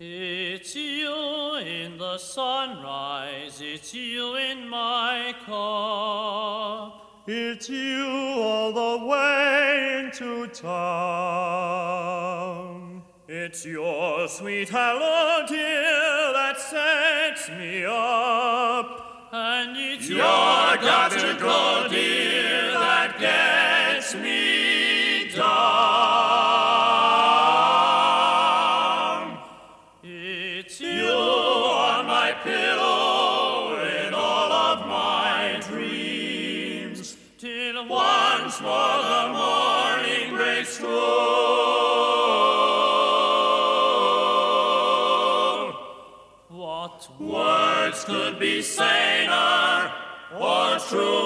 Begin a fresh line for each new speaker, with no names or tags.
It's you in the sunrise, it's you in my cup.
It's you all the way into town. It's your sweet hello, dear, that sets me up.
And it's
Your got to go, dear,
it's You
on my pillow in all of my dreams.
Till
Once more the morning breaks through.
what
Words could be saner or truer.